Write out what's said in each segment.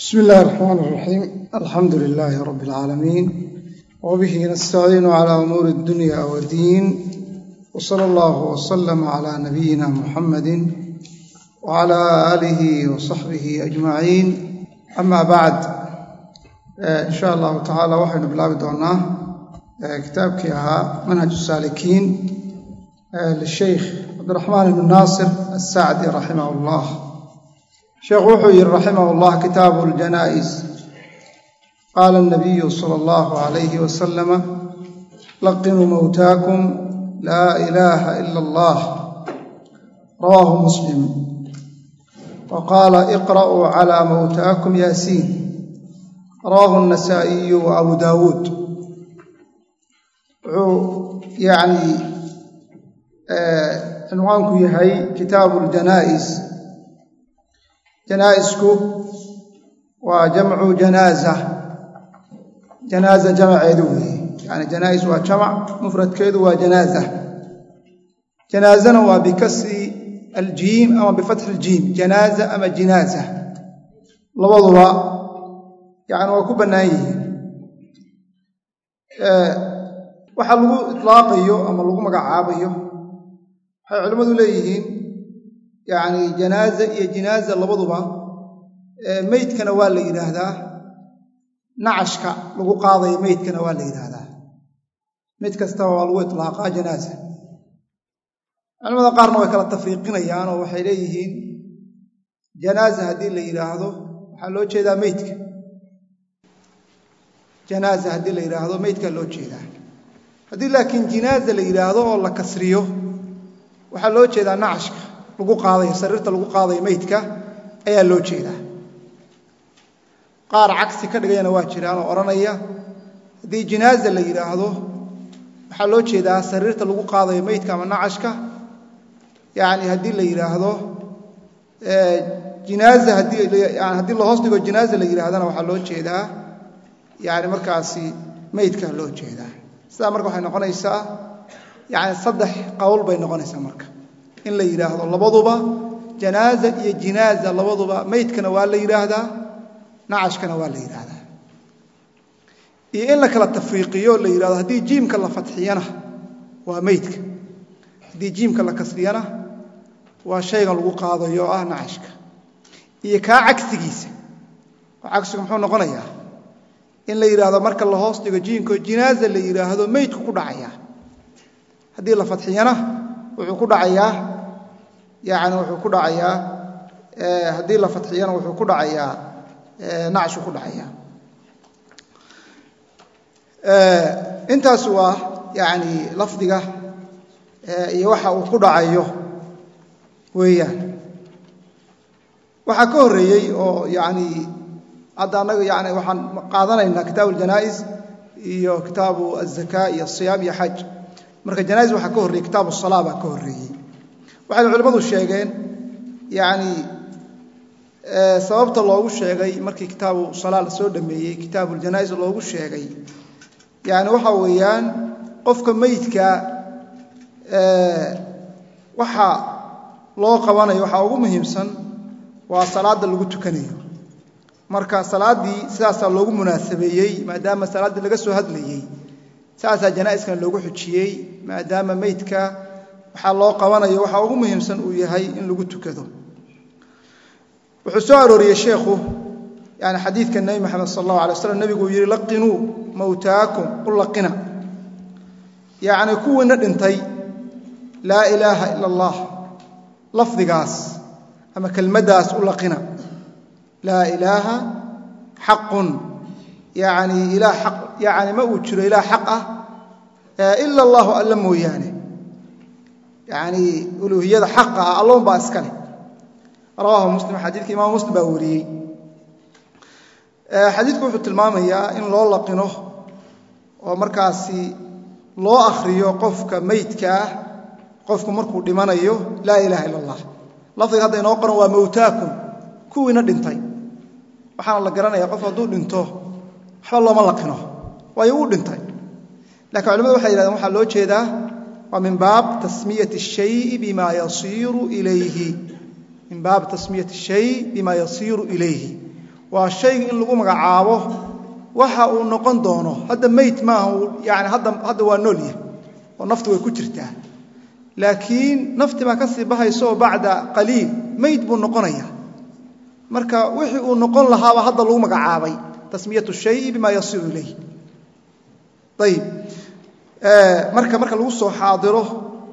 bismi illaahi raxmaan raxiim alxamdu lilaahi rabbi alcaalamiin wabihi nastaciinu cala umuuri addunya wadiin w sala allahu wasalama cala nabiyina muxammadin wacala aalihi wa saxbihi ajmaciin ama bacd in sha allahu tacaala waxaynu bilaabi doonnaa kitaabkii ahaa manhaj saalikiin lisheykh cabdiraxmaan ibnu naasir assacdi raximah allah sheekhu wuxuu yidhi raximah llah kitaabu ljanaa'is qaala anabiyu sala allahu alayhi wasalama laqinuu mowtaakum laa ilaaha ila allah rawaahu muslim. Wa qaala iqra'uu calaa mowtaakum yaasiin. Rawaahu anasaa'iyu wa abu daawuud. Wuxuu yacni cinwaanku yahay kitaabu ljanaa'is janaa'isku waa jamcu janaaza. Janaaza jamaceedu weeye. Yani janaa'is waa jamac mufradkeedu waa janaaza. Janaazana waa bikasri aljiim ama bifatxi aljiim. Janaaza ama jinaaza. Labaduba yani waa ku bannaan yihiin. Waxa lagu itlaaqayo ama lagu magacaabayo waxay culimmadu leeyihiin yacni janaaza iyo jinaaza labaduba meydkana waa la yidhaahdaa. Nacashka lagu qaadayo meydkana waa la yidhaahdaa. Mid kastaba waa lagu itlaaqaa janaaza. Culimada qaarna way kala tafriiqinayaan oo waxay leeyihiin janaaza haddii la yidhaahdo waxaa loo jeedaa meydka janaaza haddii la yidhaahdo meydkaa loo jeedaa. Haddii laakiin jinaaza la yidhaahdo oo la kasriyo waxaa loo jeedaa nacashka lagu qaadayo sariirta lagu qaadayo meydka ayaa loo jeedaa. Qaar cagsi ka dhigayana waa jiraan oo odhanaya haddii jinaaza la yidhaahdo waxaa loo jeedaa sariirta lagu qaadayo meydka ama nacashka? Yacni haddii la yidhaahdo jinaaza haddii yani la hoos dhigo jinaaza la yidhahdana waxaa loo jeedaa. Yani markaasi meydka loo jeedaa. Sidaa marka waxay noqonaysaa yani saddex qowl bay noqonaysaa marka in la yidhaahdo labaduba janaaza iyo jinaaza labaduba meydkana waa la yidhaahdaa nacashkana waa la yidhaahdaa iyo in la kala tafriiqiyo la yidhahdo haddii jiimka la fadxiyana waa meydka haddii jiimka la kasriyana waa shaygan lagu qaadayo ah nacashka. Iyo kaa cagsigiisa oo cagsigu muxuu noqonayaa? In la yidhaahdo marka la hoos dhigo jiimkao jinaaza la yidhaahdo meydku ku dhacayaa haddii la fadxiyana wuxuu ku dhacayaa yani wuxuu ku dhacayaa haddii la fadxiyana wuxuu ku dhacayaa nacshuu ku dhacayaa intaas waa yani lafdiga iyo waxa uu ku dhacayo weeyaan. Waxaa ka horreeyey oo yani hadda annaga yani waxaan qaadanaynaa kitaabu aljana'is iyo kitaabu azaka iyo asiyaam iyo xaj marka janais waxaa ka horreyey kitaabu salaa baa ka horreeyey waxayna culimmadu sheegeen yani sababta loogu sheegay markii kitaabu salaa la soo dhameeyey kitaabu ljanais loogu sheegay yani waxa weeyaan qofka meydka waxa loo qabanayo waxaa ugu muhiimsan waa salaadda lagu tukanayo. Marka salaaddii sidaasaa loogu munaasabeeyey maadaama salaaddii laga soo hadlayey saasaa janaa'iskana loogu xujiyey maadaama meydka waxaa loo qabanayo waxaa ugu muhiimsan uu yahay in lagu tukado. Wuxuu soo arooriyey sheekhu yani xadiidka nebi moxamed sal allahu alay waslam nebigu uu yidhi laqinuu mowtaakum u laqina yacni kuwiina dhintay laa ilaaha ila allah lafdigaas ama kelmaddaas u laqina. Laa ilaaha xaqun yani ilaah xaq yani ma uu jiro ilaah xaq ah ila allahu alla mooyaane yani uluuhiyada xaqa ah alloon baa iska leh. Rawaahu muslim xadiidka imaam muslim baa wariyey. Xadiidku wuxuu tilmaamayaa in loo laqino oo markaasi loo akhriyo qofka meydka ah qofku markuu dhimanayo laa ilaha ila allah lafdiga hadda inoo qoran waa mowtaakum kuwiina dhintay. Waxaana la garanaya qof hadduu dhinto waxba looma laqino waayo wuu dhintay. Lakiin culimadu waxay yidhahdeen waxaa loo jeedaa waa min baab tasmiyat الshay bima yasiiru ilayhi. Min baab tasmiyati shay bima yasiiru ilayhi. Waa shayga in lagu magacaabo waxa uu noqon doono. Hadda meyd maaha yani hadda hadda waa nool yah oo naftu way ku jirtaa. Laakiin nafti baa ka sii bahaysaoo bacda qaliil meyd buu noqonaya. Marka wixii uu noqon lahaaba hadda lagu magacaabay tasmiyat shay bima yasiiru ilayhi. Ayb marka marka lagu soo xaadiro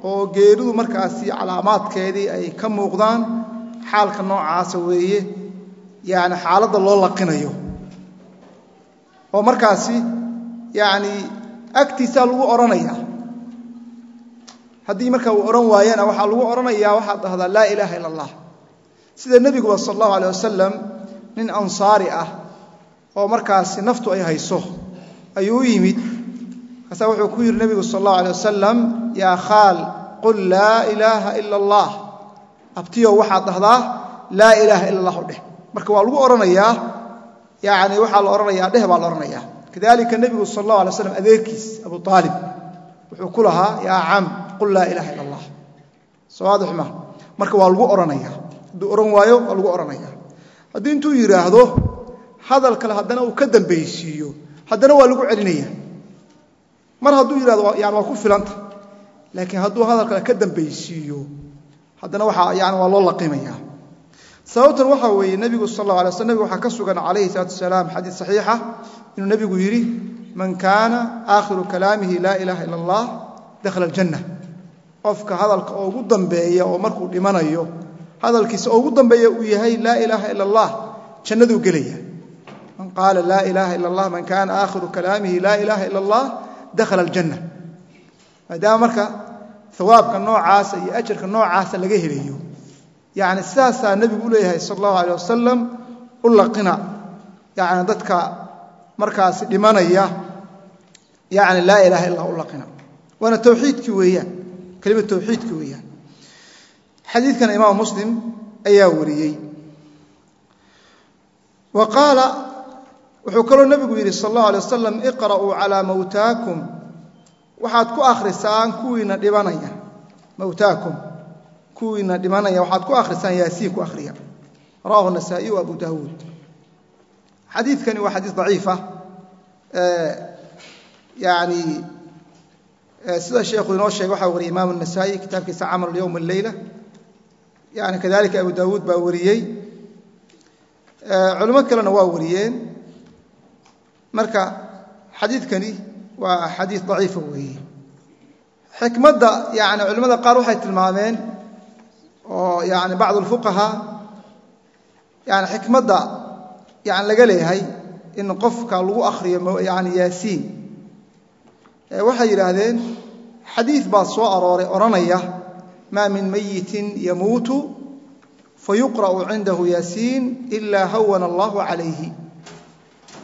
oo geeridu markaasi calaamaadkeedii ay ka muuqdaan xaalka noocaasa weeye yani xaaladda loo laqinayo. Oo markaasi yani agtiisaa lagu odhanaya haddii marka uu odhan waayana waxaa lagu odhanayaa waxaad dhahdaa laa ilaaha ila allah sida nebiguba sal allahu alay wasalam nin ansaari ah oo markaasi naftu ay hayso ayuu u yimid markaasaa wuxuu ku yidhi nebigu sal allahu alay wasalam yaa khaal qul laa ilaaha ila allah abtiyow waxaad dhahdaa laa ilaaha ila allahu dheh. Marka waa lagu odhanayaa yani waxaa la odhanayaa dheh baa la odhanayaa kadalika nebigu sal allahu alay slam adeerkiis abu aalib wuxuu ku lahaa yaa cam qul laa ilaha ila allah sawaadix ma marka waa lagu odhanaya hadduu odhan waayo waa lagu odhanaya haddii intuu yidhaahdo hadal kale haddana uu ka dambaysiiyo. Haddana waa lagu celinaya mar hadduu yidhahdo yani waa ku filanta. Laakiin hadduu hadal kale ka dambaysiiyo haddana waa yani waa loo laqimaya sababtan waxaa weeye nebigu sal alla alay sl nebigu waxaa ka sugan calayhi salaatu wasalaam xadiid saxiixa inuu nebigu yidhi man kaana aakhiru kalaamihi laa ilaaha ila allah dakhala aljanna qofka hadalka ugu dambeeya oo markuu dhimanayo hadalkiisa ugu dambeeya uu yahay laa ilaaha ila allah jannaduu gelaya man qaala laa ilaaha ila allah man kaana aakhiru kalaamihi laa ilaaha ila allah dakhala aljanna. Maadaama marka hawaabka noocaasa iyo ajarka noocaasa laga helayo. Yani sidaasaa nebigu u leeyahay sal allahu aleh wasalam u laqina. Yani dadka markaasi dhimanaya yani laa ilaha illa u laqina. Waana towxiidkii weeyaan kelima towxiidki weeyaan. Xadiidkan imaam muslim ayaa wariyey. Wa qaala wuxuu kaloo nebigu yidhi sal allahu alay wasalam iqra'uu calaa mawtaakum. Waxaad ku akhrisaan kuwiina dhibanaya mawtaakum kuwiina dhimanaya. Waxaad ku akhrisaan yaasiin ku akhriya. Rawahu nasaa'i abu daawuud. Xadiidkani waa xadiis daciif ah. yani sida sheekhu inoo sheegay waxaa wariyey imaamu nasaa'i kitaabkiisa camalu yowm aleyla yani kadalika abu daawuud baa wariyey. Culimo kalena waa wariyeen marka xadiidkani waa xadiis daciifa weeye. Xikmadda yani culimmada qaar waxay tilmaameen oo yani bacd اlfuqahaa yani xikmadda yani laga leeyahay in qofka lagu akhriyo yani yaasiin. Waxay yidhaahdeen xadiid baa soo arooray odhanaya maa min mayitin yamuutu fayuqra'u cindahu yaasiin ilaa hawana allahu calayhi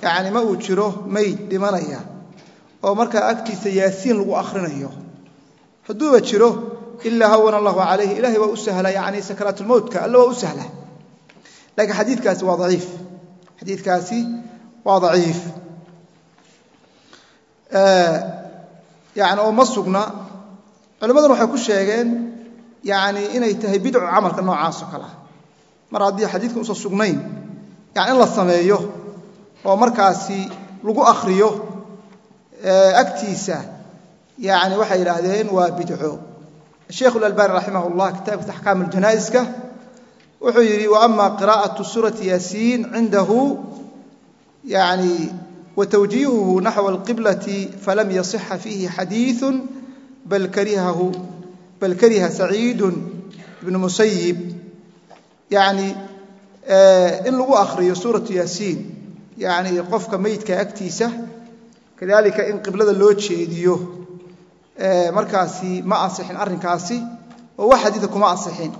yacni ma uu jiro mayd dhimanaya oo markaa agtiisa yaasiin lagu akhrinayo. Hadduuba jiro ilaa hawana allahu calayhi ilahay waa u sahla yani sakaraatulmowtka alla waa u sahla. Laakiin xadiidkaasi waa daciif. Xadiidkaasi waa daciif. Yani oo ma sugna culimmadan waxay ku sheegeen yani inay tahay bidcu camalka noocaasoo kale. Mar haddii xadiidkan usan sugnayn yani in la sameeyo oo markaasi lagu akhriyo agtiisa yani waxay yidhaahdeen waa bidco sheikh اlalbani raximah اllah kitaabkiisa axkaam اljanaa'iska wuxuu yidhi waama qira'aةu suurati yaasiin cindahu yani wtwjiihuhu naxو اlqiblati falam yaصixa fiihi xadiiثu bal kariha saciidu ibnu musayib yani in lagu akhriyo suuratu yaasiin yani qofka meydka agtiisa kadalika in qiblada loo jeediyo markaasi ma asixin arrinkaasi oo wax xadiida kuma asixin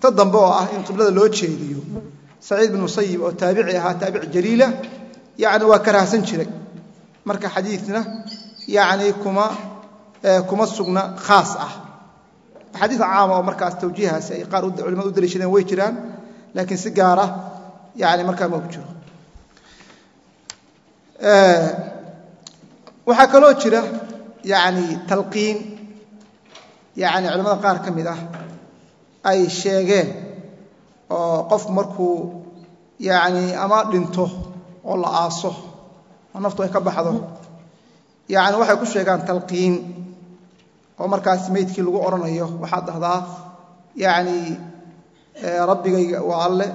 ta dambe oo ah in qiblada loo jeediyo. Saciid ibn musayib oo taabici ahaa taabici jaliila yani waa karahsan jiray. Marka xadiidna yani kuma kuma sugna khaas ah. Axaadiid caama oo markaas tawjiihaasi ay qaar culimada u daliishadeen way jiraan laakiin si gaara yani markaa ma og jiro waxaa kaloo jira yani talqiin. Yani culamada qaar ka mid ah ay sheegeen oo qof markuu yacni ama dhinto oo la aaso oo naftu ay ka baxdo. Yacni waxay ku sheegaan talqiin oo markaas meydkii lagu odhanayo waxaad dhahdaa yacni rabbigayga waa alle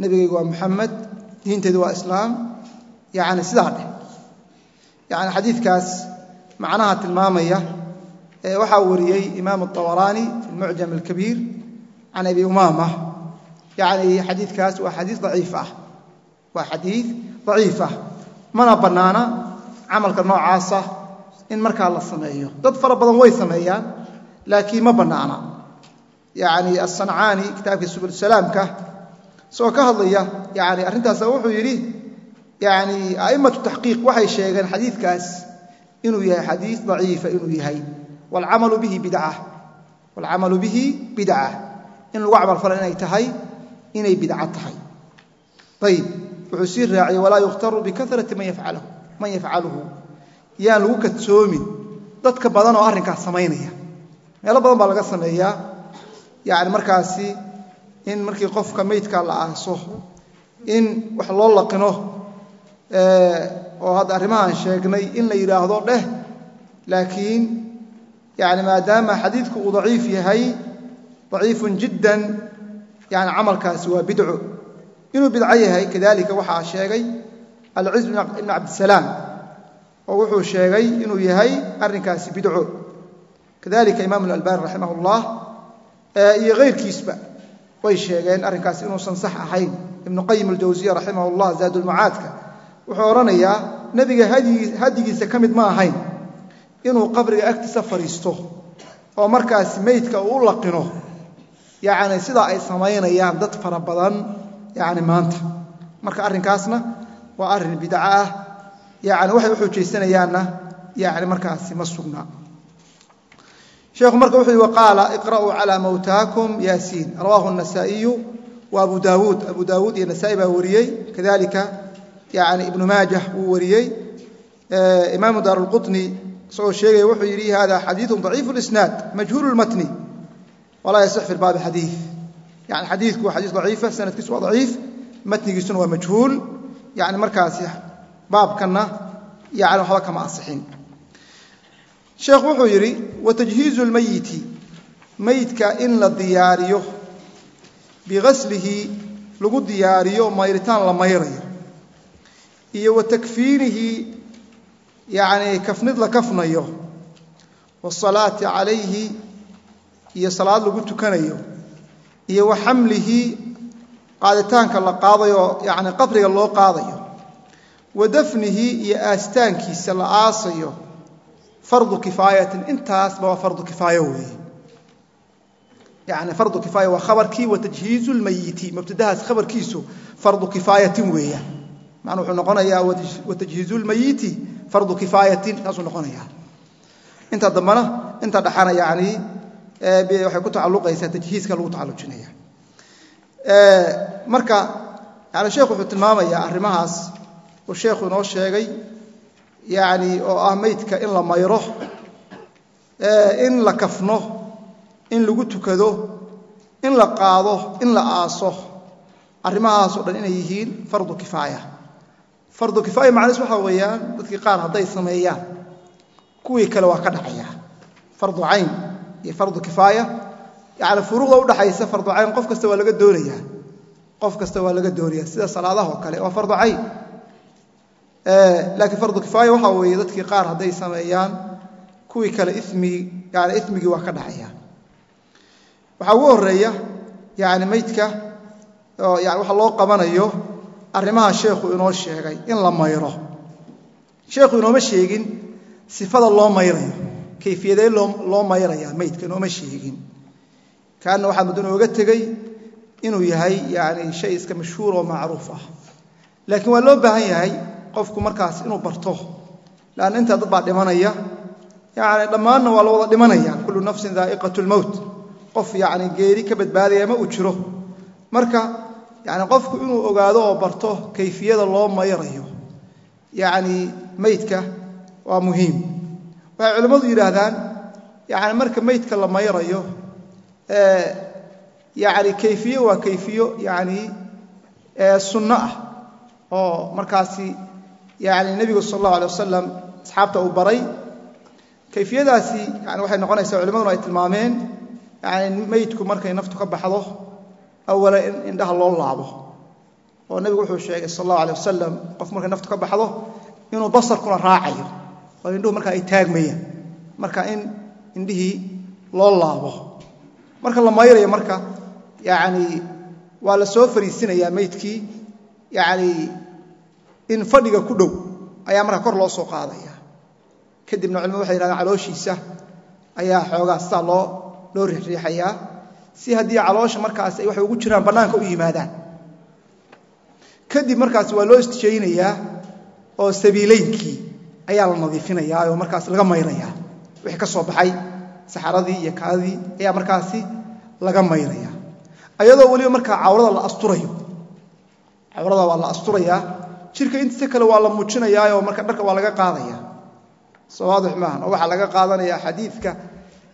nebigayga waa muxamed diintaydu waa islaam yani sidaa dheh yani xadiikaas macnaha tilmaamaya waxaa wariyey imaam aawaraani fi mucjam alkabiir can abi umaama yani xadiikaas waa xadii aciif ah. Waa xadii daciif ah. Mana bannaana camalka noocaasa in markaa la sameeyo. Dad fara badan way sameeyaan laakiin ma bannaana yani asancaani kitaabkii subulsalaamka isagoo ka hadlaya yani arrintaasa wuxuu yidhi yani a'immatu taxqiiq waxay sheegeen xadiidkaas inuu yahay xadiis daciifa inuu yahay. Waalcamalu bihi bidca bidca in lagu camal fala inay tahay inay bidco tahay. Ayib wuxuu sii raaciyey walaa yukhtaru bikarati man yafcaluhu. Yaan lagu kadsoomin. Dadka badan oo arrinkaas samaynaya. Meelo badan baa laga sameeyaa. Yani markaasi in markii qofka meydka la aaso in wax loo laqino oo hadda arrimahan sheegnay in la yidhaahdo dheh laakiin yani maadaama xadiidku uu daciif yahay daciifun jiddan yani camalkaasi waa bidco. Inuu bidco yahay kadalika waxaa sheegay alciz ibnu cabdisalaam oo wuxuu sheegay inuu yahay arrinkaasi bidco. Kadalika imaam alalbani raximah ullah iyo keyrkiisba way sheegeen arrinkaasi inuusan sax ahayn. Ibnu qayim aljawsiya raximah ullah zaad wuxuu odhanayaa nebiga hadigiisa ka mid ma ahayn inuu qabriga agtiisa fadhiisto oo markaas meydka uu u laqino. Yacni sidaa ay samaynayaan dad fara badan yacni maanta. Marka arrinkaasna waa arrin bidca ah. Yacni waxay u xuujaysanayaanna yacni markaasi ma sugnaa sheekhu marka wuxuu yihi waqaala iqra'uu calaa mawtaakum yaasiin. Rawaahu anasaa'iyu wa abu daawuud. Abu daawuud iyo nasaa'i baa wariyey. Kadalika yani ibnu maajah wuu wariyey imaamu daaruquni isagoo sheegaya wuxuu yidhi hada xadiiu aciif isnaad majhuul matni walaa yaix fi baabi xadii yani xadiiku waa xadii aciifa sanadkiisu waa aciif matnigiisuna waa majhuul yani markaasi baabkana yani waxba kama ansixin. Sheekh wuxuu yidhi watajhiizu lmayiti mayidka in la diyaariyo bigaslihi lagu diyaariyo mayritaan la mayrayo iyo wa takfiinihi yacni kafnid la kafnayo waasalaati calayhi iyo salaad lagu tukanayo iyo wa xamlihi qaaditaanka la qaadayo yacni qabriga loo qaadayo wa dafnihi iyo aastaankiisa la aasayo fardu kifaayatin intaasba waa fardu kifaayo weeye. Yani fardu kifaaya waa khabarkii wa tajhiizu lmayiti mubtadahaas khabarkiisu fardu kifaayatin weeya macnuu wuxuu noqonayaa wa tajhiizu lmayiti fardu kifaayatin saasuu noqonayaa. Inta dambana inta dhaxana yani waxay ku tacalluqaysaa tajhiiska lagu tacallujinaya marka yani sheekhu wuxuu tilmaamayaa arrimahaas uu sheekhu inoo sheegay yani oo ah meydka in la mayro in la kafno in lagu tukado in la qaado in la aaso. Arrimahaasoo dhan inay yihiin fardu kifaaya fardu kifaaya macniis waxaa weeyaan dadkii qaar hadday sameeyaan kuwii kale waa ka dhacaya. Fardu cayn iyo fardu kifaaya yani furuuqda udhaxaysa fardu cayn qof kasta waa laga doonayaa qof kasta waa laga doonaya sida salaadaha oo kale waa fardu cayn. Laakiin fardu kifaaya waxaa weeye dadkii qaar hadday sameeyaan kuwii kale imigi yani imigii waa ka dhacaya. Waxaa ugu horreeya yani meydka yani waxa loo qabanayo arrimaha sheekhu inoo sheegay in la mayro. Sheekhu inooma sheegin sifada loo mayrayo kayfiyadee loo mayraya meydka inooma sheegin. Kaana waxaa muddo inooga tegey inuu yahay yani shay iska mashhuur oo macruuf ah. Laakiin waa loo baahan yahay qofku markaas inuu barto. Lanna intaa dad baa dhimanaya yani dhammaanna waa la wada dhimanaya kullu nafsin daa'iqat lmowt qof yani geeri ka badbaadaya ma uu jiro. Marka yani qofku inuu ogaado oo barto kayfiyada loo mayrayo yani meydka waa muhiim. Waxay culimmadu yidhaahdaan yani marka meydka la mayrayo yani kayfiye waa kayfiyo yani sunno ah oo markaasi yani nebigu sal allahu alay wasalam asxaabta uu baray. Kayfiyadaasi yani waxay noqonaysaa culimaduna ay tilmaameen yani meydku markay naftu ka baxdo awala in indhaha loo laabo. Oo nebigu wuxuu sheegay sal allahu alay wasalam qof markay naftu ka baxdo inuu basarkuna raacayo. Oo indhuhu markaa ay taagmayaan. Marka in indhihii loo laabo. Marka la mayrayo marka yani waa la soo fariisinayaa meydkii yani in fadhiga ku dhow ayaa markaa kor loo soo qaadaya. Kadibna culimadu waxay yidhahdeen calooshiisa ayaa xoogaa sidaa loo loo riixriixayaa si haddii caloosha markaas ay waxay ugu jiraan bannaanka u yimaadaan. Kadib markaas waa loo istijaynayaa oo sabiileynkii ayaa la nadiifinayaa oo markaas laga mayrayaa wixii ka soo baxay saxaradii iyo kaadii ayaa markaasi laga mayraya ayadoo weliba markaa cawrada la asturayo cawrada waa la asturayaa jirka intiisa kale waa la muujinayaa oo marka dharka waa laga qaadaya soo waadix maahan oo waxaa laga qaadanaya xadiidka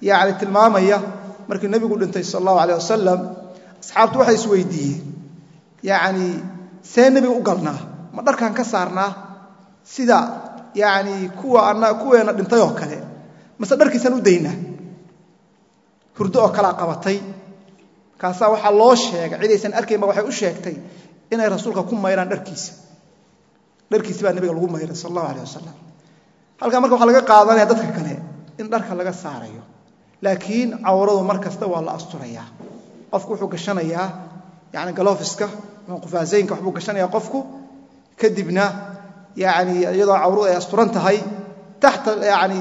yani tilmaamaya markii nebigu dhintay sal allahu aleh wasalam asxaabtu waxay isweydiiyeen yani see nebiga u galnaa ma dharkan ka saarnaa? Sida yani kuwa ana kuweena dhintay oo kale mase dharkiisaan u daynaa? Hurdo oo kalaa qabatay. Markaasaa waxaa loo sheegay cidaysan arkaynba waxay u sheegtay inay rasuulka ku mayraan dharkiisa. Dharkiisi baa nebiga lagu mayray sal allahu aleh wasalam halkaa marka waxaa laga qaadanaya dadka kale in dharka laga saarayo laakiin cawradu mar kasta waa la asturayaa qofku wuxuu gashanayaa yani galofiska ama qufaasaynka waxbuu gashanayaa qofku kadibna yani iyadoo cawradu ay asturan tahay taxta yani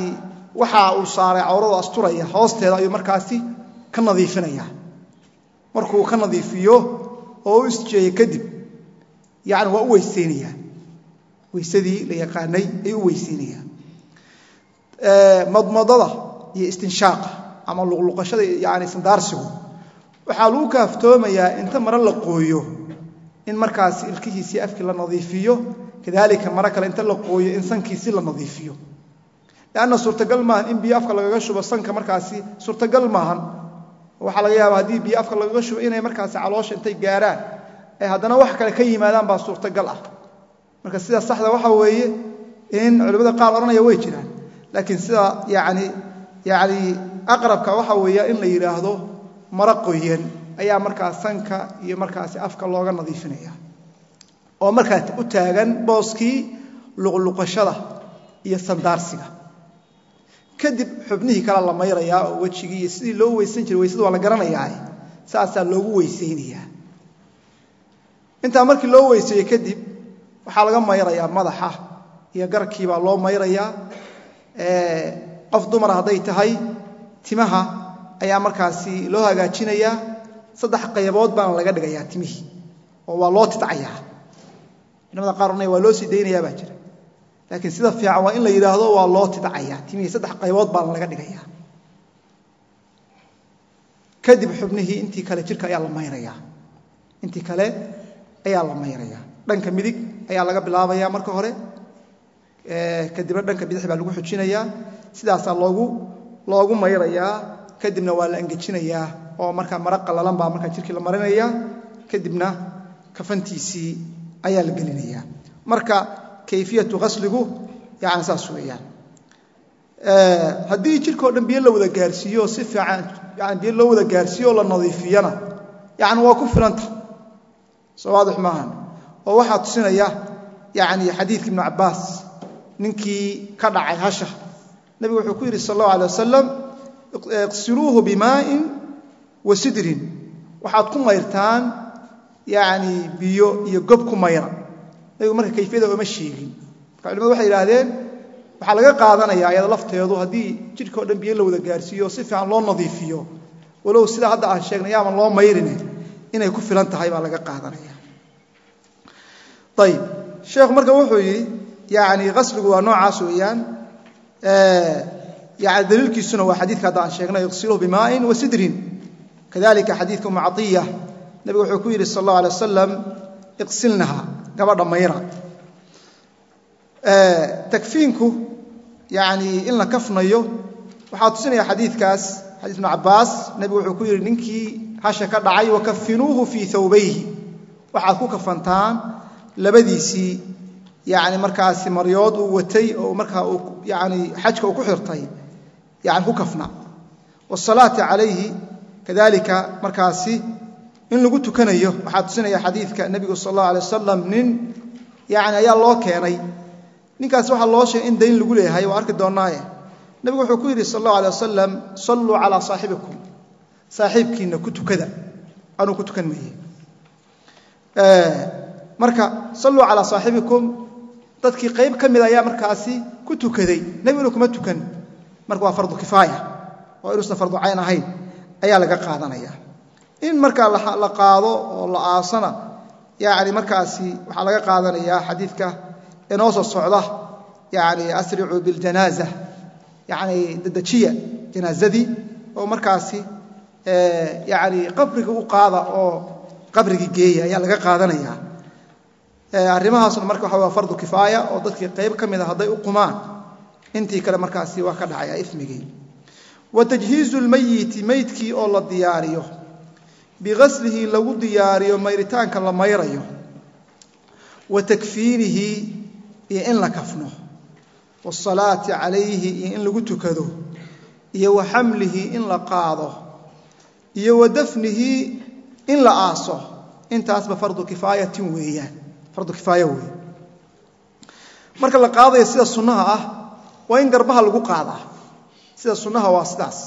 waxa uu saaray cawradu asturaya hoosteeda ayuu markaasi ka nadiifinaya markuu ka nadiifiyo oo u isjeeyo kadib yani waa u weysaynayaa weysadii la yaqaanay ayuu u weysaynayaa madmadada iyo istinshaaqa ama luqluqashada yani sandaarsigu waxaa lagu kaaftoomayaa inta mare la qooyo in markaasi ilkihiisii afkii la nadiifiyo kadalika mare kale inta la qooyo in sankiisi la nadiifiyo. Lanna suurtagal maahan in biyo afka lagaga shubo sanka markaasi suurtagal maahan waxaa laga yaaba haddii biyo afka lagaga shubo inay markaasi caloosha intay gaaraan ay haddana wax kale ka yimaadaan baa suurtagal ah. Marka sida saxda waxa weeye in culimmada qaar odhanaya way jiraan laakiin sida yani yani aqrabka waxa weeya in la yidhaahdo maro qoyan ayaa markaa sanka iyo markaasi afka looga nadiifinaya. Oo markaa u taagan booskii luqluqashada iyo sandaarsiga. Kadib xubnihii kale la mayrayaa oo wejigii iyo sidii loo weysan jiray weysada waa la garanayaa saasaa loogu weysaynayaa. Intaa markii loo weyseeyo kadib waxaa laga mayrayaa madaxa iyo garkiibaa loo mayrayaa qof dumar hadday tahay timaha ayaa markaasi loo hagaajinayaa. Saddex qaybood baana laga dhigayaa timihii oo waa loo tidcayaa. Culamada qaar waa loo sii daynayaa baa jira. Laakiin sida fiican waa in la yidhaahdo waa loo tidcayaa. Timihii saddex qaybood baana laga dhigayaa. Kadib xubnihii intii kale jirka ayaa la mayrayaa. Intii kale ayaa la mayrayaa. Dhanka midig ayaa laga bilaabaya marka hore. Kadibna dhanka bidix baa lagu xujinayaa. Sidaasaa loogu loogu mayrayaa kadibna waa la angejinayaa oo markaa mara qallalan baa markaa jirkii la marinayaa kadibna kafantiisii ayaa la gelinayaa marka kayfiyatu qasligu yani saas weeyaan. Haddii jirkao dhan biyo la wada gaarsiiyo si fiican yani biyo loo wada gaarsiiyo la nadiifiyana yani waa ku filanta. Soo maahan oo waxaa tusinaya yani xadiidka ibnu cabbaas ninkii ka dhacay hasha nebigu wuxuu ku yidhi sal allahu alay wasalam iqsiluuhu wa sidrin. Waxaad ku mayrtaan yani biyo iyo gob ku mayra. Nebigu marka kayfiyada ooma sheegin. Culimadu waxay yidhaahdeen waxaa laga qaadanaya ayada lafteedu haddii jidhka dhan biyo la wada gaarsiiyo si fiican loo nadiifiyo. Walow sidaa hadda aan sheegnay yaaban loo mayrine. Inay ku filan tahay baa laga qaadanaya. Ayib sheekhu marka wuxuu yidhi yani qasligu waa noocaas weeyaan yani daliilkiisuna waa xadiidka hadda aan sheegnay iqsiluhu bimaa'in wa sidrin. Kadalika xadiidka umu caiya nebigu wuxuu ku yidhi sal allahu alay wasalam iqsilnaha gabadha mayra takfiinku yani in la kafnayo waxaa tusinaya xadiikaas xadiis ibnu cabaas nebigu wuxuu ku yidhi ninkii hasha ka dhacay wakafinuuhu fii thawbayhi. Waxaad ku kafantaan labadiisii yani markaasi maryood uu watay oo markaa yani xajka uu ku xirtay yani ku kafna. Wasalaati calayhi kadalika markaasi in lagu tukanayo waxaa tusinaya xadiidka nebigu sal allahu alay wasalam nin yani ayaa loo keenay. Ninkaasi waxaa loo sheegay in dayn lagu leeyahay waa arki doonnaaye nebigu wuxuu ku yidhi sal allahu alay wasalam salluu calaa saaxibikum. Saaxiibkiinna ku tukada. Anuu ku tukan meeye marka salluu calaa saaxibikum dadkii qayb ka mid ayaa markaasi ku tukaday. Nebiguna kuma tukan. Marka waa fardu kifaaya. Oo inuusan fardu cayn ahayn. Ayaa laga qaadanaya. In markaa la qaado oo la aasana yani markaasi waxaa laga qaadanayaa xadiidka inoo soo socda yani asricuu biljanaaza yani dedejiya janaazadii. Oo markaasi yani qabriga u qaada oo qabrigii geeya ayaa laga qaadanaya arrimahaasna marka waxa waa fardu kifaaya oo dadkii qayb ka mida hadday u qumaan. Intii kale markaasi waa ka dhacaya imigii wa tajhiizu lmayiti meydkii oo la diyaariyo. Bigaslihi lagu diyaariyo mayritaanka la mayrayo. Wa takfiinihi iyo in la kafno. Wasalaati calayhi iyo in lagu tukado. Iyo wa xamlihi in la qaado. Iyo wa dafnihi in la aaso. Intaasba fardu kifaayatin weeyaan fardu kifaaya wey marka la qaadaya sida sunnaha ah waa in garbaha lagu qaadaa. Sida sunnaha waa sidaas.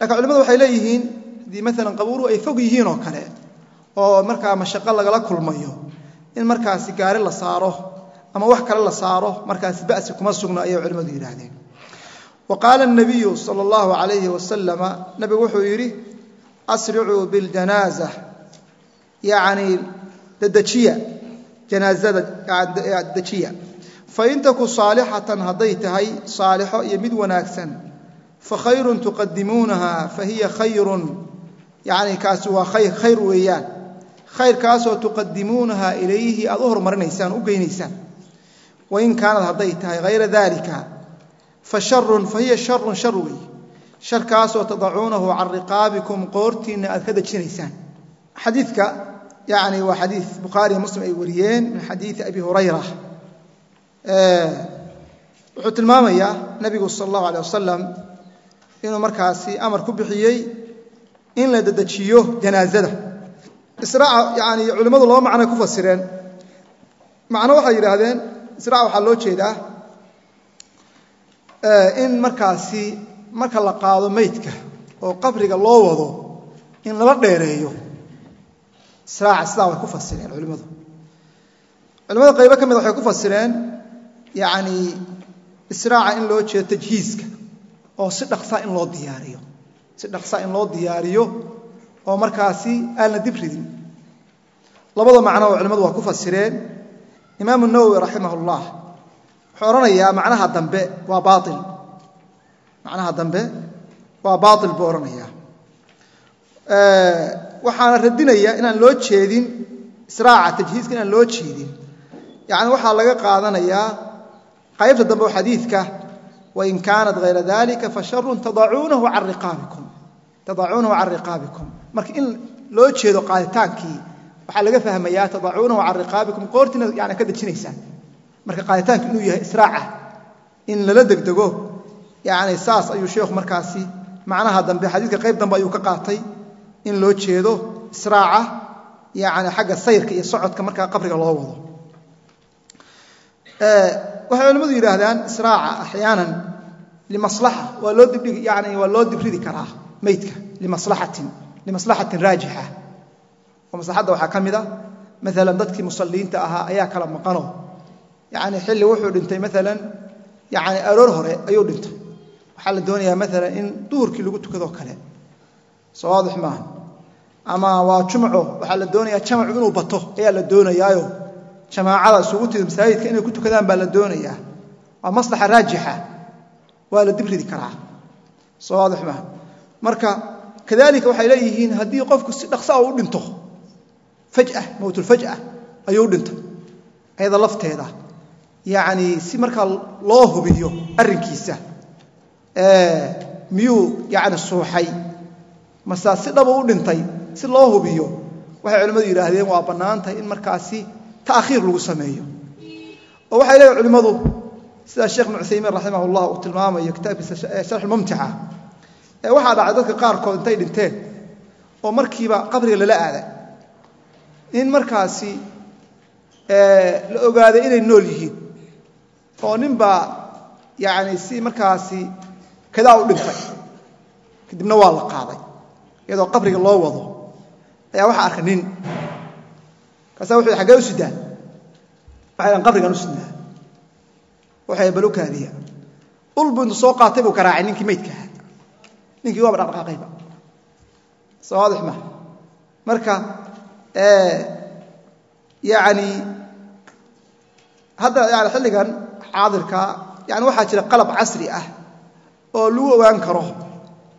Laakiin culimadu waxay leeyihiin haddii maalan qabuuluhu ay fog yihiin oo kale oo markaa mashaqo lagala kulmayo in markaasi gaari la saaro ama wax kale la saaro markaasi basi kuma sugna ayay culimmadu yidhaahdeen. Wa qaala nabiyu sal allahu alayhi wasalama nabigu wuxuu yidhi asricuu biljanaasa yani janaazada dejiya. Fain taku saalixatan hadday tahay saalixo iyo mid wanaagsan fakhayrun tuqadimuunaha fahiya khayrun yani kaasi waa khayr khayr weeyaan. Khayrkaasoo tuqadimuunaha ilayhi aad u hormarinaysaan u geynaysaan. Wain kaanad hadday tahay hayra dalika fa sharun fahiya sharun shar weey. Sharkaasoo tadacuunahu can riqaabikum qoortiinna aad ka dejinaysaan. Xadiidka yani waa xadiid bukhaariyo muslim ay wariyeen min xadiidi abi hurayra wuxuu tilmaamayaa nabigu sal allahu alay wasalam inuu markaasi amar ku bixiyey in la dedejiyo janaazada. Israaca yani culimmadu laba macnoay ku fasireen. Waxay yidhaahdeen israaca waxaa loo jeedaa in markaasi marka la qaado meydka oo qabriga loo wado in lala dheereeyo israaca sidaa way ku fasireen culimmadu. Culimada qaybo ka mid waxay ku fasireen yani israaca in loo jeedo tajhiiska oo si dhaqsaa in loo diyaariyo. Si dhaqsaa in loo diyaariyo oo markaasi aan la dib ridin. Labada macno oo culimmadu waa ku fasireen. Imaamu nawowi raximah اllah wuxuu odhanayaa macnaha dambe waa baail macnaha dambe waa baail buu odhanayaa waxaana radinaya inaan loo jeedin israaca tajhiiska inaan loo jeedin. Yani waxaa laga qaadanayaa qaybta dambe xadiidka wain kaanat hayra dalika fasharun tadacuunahu can riqaabikum. Tadacuunahu can riqaabikum. Marka in loo jeedo qaaditaankii waxaa laga fahmayaa tadacuunahu can riqaabikum qoortiina yani ka dejinaysaan. Marka qaaditaanku inuu yahay israaca in lala degdego yani saas ayuu sheekhu markaasi macnaha dambe xadiidka qayb dambe ayuu ka qaatay in loo jeedo israaca yani xagga sayrka iyo socodka markaa qabriga loo wado. Waxay culimmadu yidhaahdaan israaca axyaanan limaslaxa waa loo dibdhigi yani waa loo dibridi karaa meydka limaslaxatin limaslaxatin raajixa. Oo maslaxadda waxaa ka mid a maalan dadkii musalliinta ahaa ayaa kala maqano. Yani xilli wuxuu dhintay maalan yani aroor hore ayuu dhintay. Waxaa la doonayaa maalan in duhurkii lagu tukadoo kale. Soo waadix ama waa jumco waxaa la doonayaa jamacu inuu bato ayaa la doonayaayo. Jamaacada isugu tida masaajidka inay ku tukadaan baa la doonayaa. Waa maslaxa raajixa. Waa la dibridi karaa. Soo waadix maaha marka kadalika waxay leeyihiin haddii qofku si dhaqsaa u dhinto faja mowtulfaja ayuu dhintay ayada lafteeda. Yacni si markaa loo hubiyo arrinkiisa miyuu yani suuxay. Mase si dhaba u dhintay si loo hubiyo waxay culimmadu yidhaahdeen waa bannaan tahay in markaasi ta'khiir lagu sameeyo. Oo waxay leeyihiin culimmadu sida sheekh ibnu cuthaymiin raximah llah uu tilmaamayo kitaabkiisa sharxulmumtica ee waxaa dhacay dadka qaarkood intay dhinteen oo markiiba qabriga lala aaday. In markaasi la ogaaday inay nool yihiin oo ninbaa yani si markaasi kadaa u dhintay kadibna waa la qaaday iyadoo qabriga loo wado ayaa waxaa arkay nin kaasa wuxuu xaggee u sidaa waxay qabrigan u sidnaa waxay balu kaadiya. Intu soo qaatay buu garaacay ninkii maydka ahaa. Ninkii waaba dhaqdhaqaaqayba soo waadix ma. Marka yani hadda yani xilligan xaadirka yani waxaa jira qalab casri ah oo lagu ogaan karo.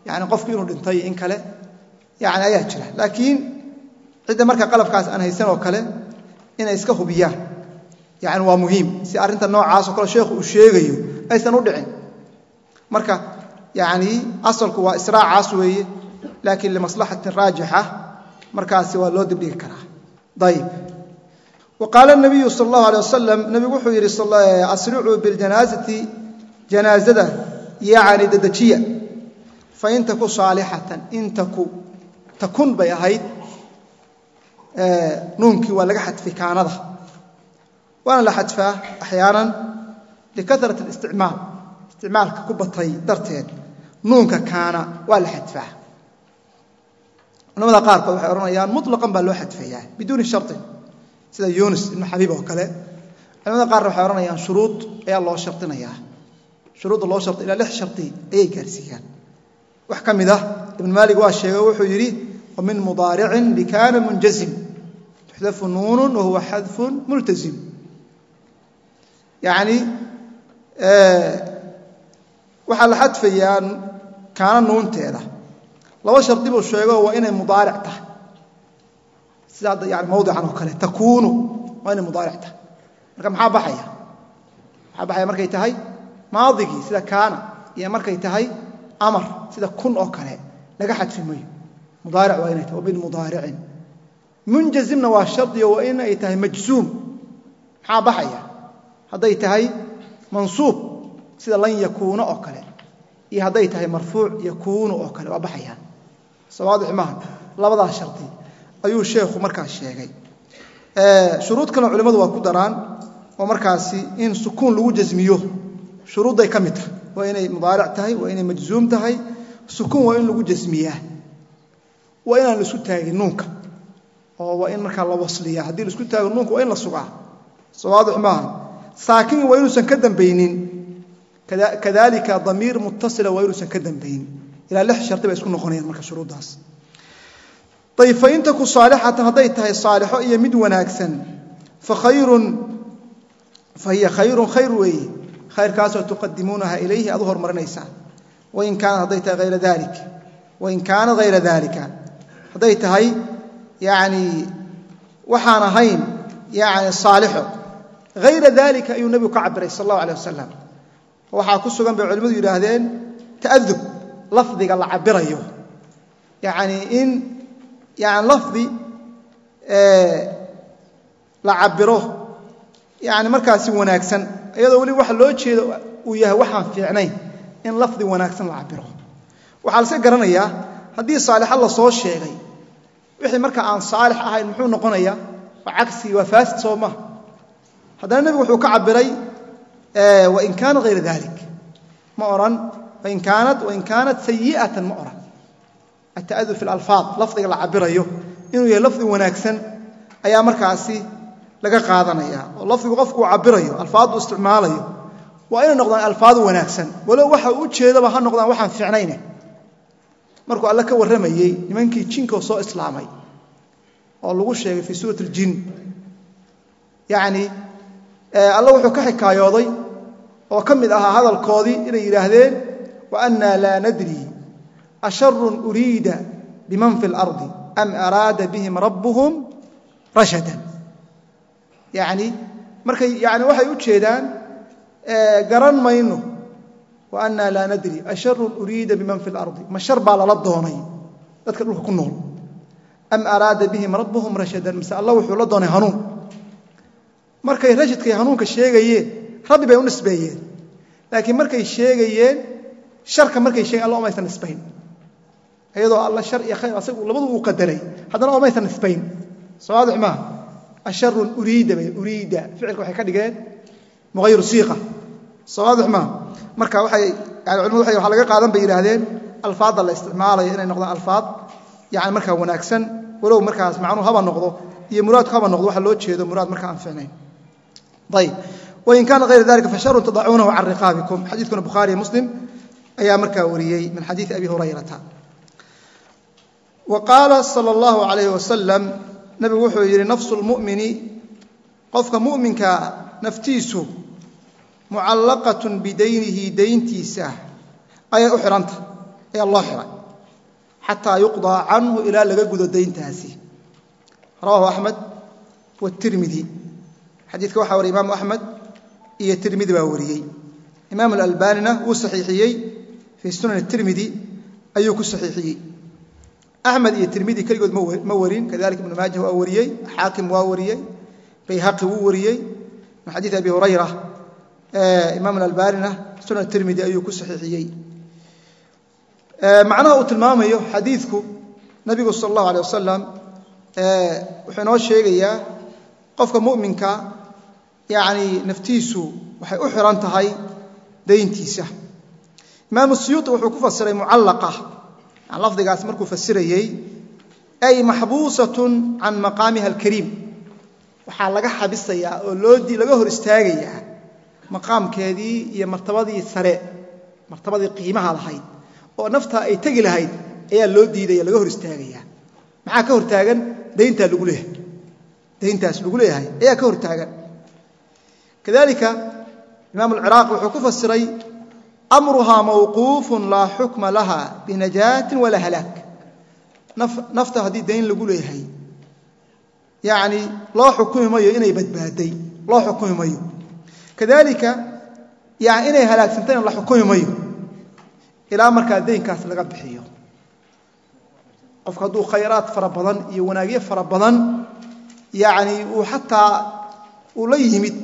Yani qofku inuu dhintay in kale yani ayaa jira. Laakiin cidda marka qalabkaas aan haysan oo kale inay iska hubiyaan. Yani waa muhiim si arrinta noocaasoo kale sheekhu uu sheegayo aysan u dhicin. Marka yani asalku waa israacaas weeye laakiin limaslaxatin raajixa markaasi waa loo dibdhigi karaa. Ayib wa qaala nabiyu sal allahu alay wasalam nebigu wuxuu yidhi asricuu biljanaazati janaazada yacni dedejiya fain taku saalixatan in taku takun bay ahayd nuunkii waa laga xadfay kaanada. Waana la xadfaa axyaanan likarat اlisticmaal isticmaalka ku batay darteed nuunka kaana waa la xadfaa. Culamada qaarkood waxay odhanayaan muطlaqan baa loo xadfayaa biduuni sharin sida yunis ibnu xabiib oo kale. Culamada qaarna waxay odhanayaan shuruud ayaa loo shardinayaa shuruudda loo shari ilaa lix shari ayay gaarsiiyaan. Wax ka mid ah ibn maalik waa sheegay wuxuu yidhi wamin mudaaricin bikaana munjazim tuxdafu nuunu wahuwa xadfun multazim yani waxaa la xadfayaa kaana nuunteeda. Laba shardi buu sheego waa inay mudaaric tahay. Sida hadda yani mawdican oo kale takuunu waa inay mudaaric tahay. Marka maxaa baxaya? Maxaa baxaya markay tahay? Maadigii sida kaana iyo markay tahay amar sida kun oo kale laga xadfi mayo mudaaric waa inay tahay wamin mudaaricin munjazimna waa shardiyo waa in ay tahay majzuum. Maxaa baxaya? Hadday tahay mansuub sida lan yakuuna oo kale. Iyo hadday tahay marfuuc yakuunu oo kale waa baxayaan sawaadix maaha labadaas shardi ayuu sheekhu markaas sheegay. Shuruud kalena culimmadu waa ku daraan oo markaasi in sukuun lagu jasmiyo shuruudday ka mid tahay waa inay mudaaric tahay waa inay majzuum tahay. Sukuun waa in lagu jasmiyaa waa inaan la isku taagin nuunka oo waa in markaa la wasliyaa. Haddii la isku taago nuunka waa in la sugaa. Sawaadix maaha. Saakin waa inuusan ka dambaynin. Kadalika damiir mutasila waa inuusan ka dambaynin. Ilaa lix shardi bay isku noqonayaan marka shuruuddaas ayb fain taku saalixatan hadday tahay saalixo iyo mid wanaagsan fakhayrun fahiya khayrun khayr weeye. Khayrkaasoo tuqadimuunaha ilayhi aad u hormarinaysaan wain kaanat hadday tahay hayra dalik wain kaanat hayra dalika hadday tahay yani waxaan ahayn yani saalixo hayra dalika ayuu nebigu ka cabiray sal allahu alay wasalam waxaa ku sugan bay culimmadu yidhaahdeen ta'adub lafdiga la cabirayo yani in yani lafdi la cabiro yani markaasi wanaagsan. Iyadoo weli waxa loo jeedo uu yahay waxaan fiicnayn in lafdi wanaagsan la cabiro waxaa lase garanayaa haddii saalixad la soo sheegay wixii marka aan saalix ahayn muxuu noqonayaa waa cagsi waa faasid soo maha haddana nebigu wuxuu ka cabiray wain kaanat hayra dalik ma ohan wain kaanat wain kaanat sayi'atan ma ohan ata'adub fi lalfaad lafdiga la cabirayo inuu yahay lafdi wanaagsan ayaa markaasi laga qaadanaya. Oo lafdigu qofku uu cabirayo alfaaddu isticmaalayo waa inay noqdaan alfaadu wanaagsan. Walow waxa u jeedaba ha noqdaan waxaan fiicnayne markuu alle ka warramayey nimankii jinkoo soo islaamay oo lagu sheegay fii suurat اljin yani alle wuxuu ka xikaayooday oo ka mid ahaa hadalkoodii inay yidhaahdeen waannaa laa nadri asharun uriida biman fi اlardi am araada bihim rabbuhum rashadan. Yani markay yani waxay u jeedaan garan mayno waannaa laa nadri asharun uriida biman fi اlardi ma shar baa lala doonay dadka dhulka ku nool. Am araada bihim rabbuhum rashadan mise alla wuxuu markay rashadkay hanuunka sheegayeen rabbi bay u nisbeeyeen. Laakiin markay sheegayeen sharka markay sheegeen alla omaysan nisbayn iyadoo alla shar iyo khayr asagu labadu uu qadaray haddana omaysan nisbayn soo waadix maaha asharun uriida bay uriida ficilka waxay ka dhigeen mughayru siiqa soo maaha marka yani culimadu waxa laga qaadan bay yidhaahdeen alfaadda la isticmaalayo inay noqdaan alfaad yani markaa wanaagsan walow markaas macnuu haba noqdo iyo muraadku haba noqdo waxa loo jeedo muraad markaa aan fiicnayn ayb wain kaana hayra dalika fasharun tadacuunahu can riqaabikum. Xadiidkuna bukhaariyo muslim ayaa markaa wariyey min xadiidi abi hurayrata. Wa qaala sala allahu alayh wasalam nabigu wuxuu yidhi nafsu lmu'mini qofka mu'minka naftiisu mucallaqatun bidaynihi dayntiisa ayay u xihantah ayaa loo xihay xataa yuqdaa canhu ilaa laga gudo dayntaasi. Rawaahu axmed watirmidi xadiidka waxaa wariy imaamu axmed iyo tirmidi baa wariyey. Imaam alalbaanina wuu saxiixiyey. Fii sunan tirmidi ayuu ku saxiixiyey. Axmed iyo tirmidi keligood ma warin. Kadalika ibnu maaja waa wariyey. Xaakim waa wariyey. Bayhaqi wuu wariyey. Min xadiid abi hurayra imaam alalbanina sunan tirmidi ayuu ku saxiixiyey. Macnaha uu tilmaamayo xadiidku nabigu sal allahu alay wasalam wuxuu inoo sheegayaa qofka mu'minka yani naftiisu waxay u xihan tahay dayntiisa. Imaamu suyuuطi wuxuu ku fasiray mucallaqa. Lafdigaas markuu fasirayey ay maxbuusatun can maqaamiha alkariim. Waxaa laga xabisayaa oo loodii laga hor istaagayaa maqaamkeedii iyo martabadii sare martabadii qiimaha lahayd oo naftaa ay tegi lahayd ayaa loo diidaya laga hor istaagaya maxaa ka hortaagan dayntaa lagu leeyahay. Dayntaas lagu leeyahay ayaa ka hortaagan kadalika imaam alciraaqi wuxuu ku fasiray amruhaa mawquufun laa xukma laha binajaatin walaa halaag nafta haddii dayn lagu leeyahay yacni loo xukumi mayo inay badbaaday loo xukumi mayo kadalika yani inay halaagsantayna la xukumi mayo ilaa markaa daynkaas laga bixiyo. Qofku hadduu khayraad fara badan iyo wanaagyo fara badan yani uu xataa uu la yimid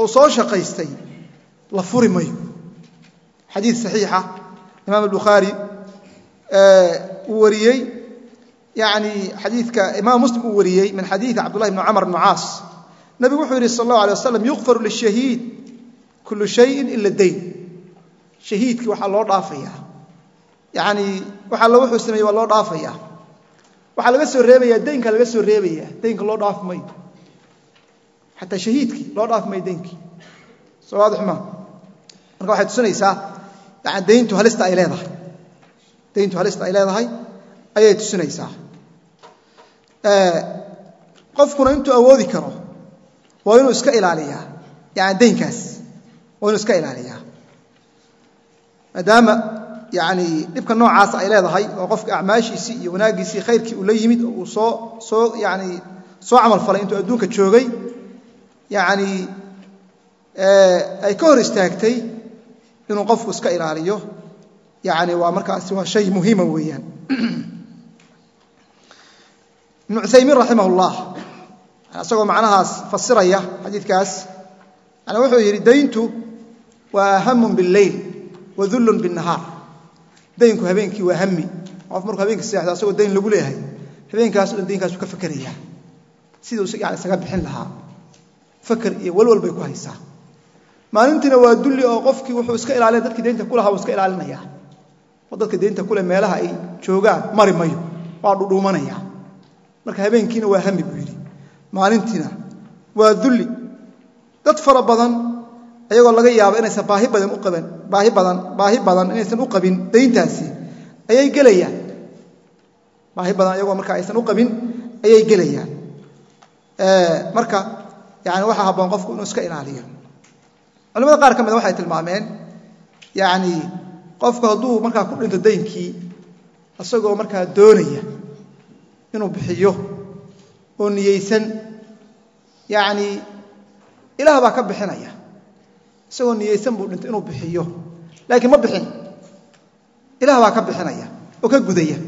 oo soo shaqaystay la furi mayo xadiid saxiixa imaam albukhaari uu wariyey yani xadiidka imaam muslim uu wariyey min xadiidi cabdullahi bni camr bni caas nabigu wuxuu yidhi sal allahu alay waslam yukfaru lishahiid kullu shayin ila dayn. Shahiidkii waxaa loo dhaafayaa. Yani wax alla wuxuu sameeyey waa loo dhaafayaa. Waxaa laga soo reebaya daynka laga soo reebaya daynka loo dhaafi mayo xataa shahiidkii loo dhaafi mayo daynkii. Soo waadix marka waxay tusinaysaa yani dayntu halista ay leedahay. Dayntu halista ay leedahay ayay tusinaysaa. Qofkuna intuu awoodi karo waa inuu iska ilaaliyaa. Yani daynkaas waa inuu iska ilaaliyaa. Maadaama yani dhibka noocaas ay leedahay oo qofka acmaashiisii iyo wanaaggiisii khayrkii uu la yimid oo uu soo soo yani soo camal falay intuu adduunka joogay yani ay ka hor istaagtay inuu qofku iska ilaaliyo. Yani waa markaasi waa shay muhiima weeyaan. Ibnu cuthaymiin raximah اllah isagoo macnahaas fasiraya xadiikaas n wuxuu yidhi dayntu waa hamun biاleyl wadullun bاnahaar daynku habeenkii waa hami qof markuu habeenkii seexdo asagoo dayn lagu leeyahay habeenkaas dhan daynkaasu ka fakeraya siduu yani isaga bixin lahaa. Fakar iyo walwal bay ku haysaa. Maalintiina waa dulli oo qofkii wuxuu iska ilaalina dadkii daynta ku lahaa wuu iska ilaalinaya. Oo dadka daynta kule meelaha ay joogaan mari mayo waa dhudhuumanaya. Marka habeenkiina waa hami buu yidhi maalintiina waa dulli. Dad fara badan ayagoo laga yaabo inaysan baahi badan u qaban baahi badan baahi badan inaysan u qabin dayntaasi ayay gelayaan. Baahi badan ayagoo marka aysan u qabin ayay gelayaan. Marka yani waxaa habboon qofku inuu iska ilaaliyo. Culamada qaar ka mida waxay tilmaameen yani qofku hadduu markaa ku dhinto daynkii isagoo markaa doonaya inuu bixiyo oo niyeysan yani ilaah baa ka bixinaya. Isagoo niyeysan buu dhintay inuu bixiyo. Laakiin ma bixin. Ilaah baa ka bixinaya oo ka gudaya.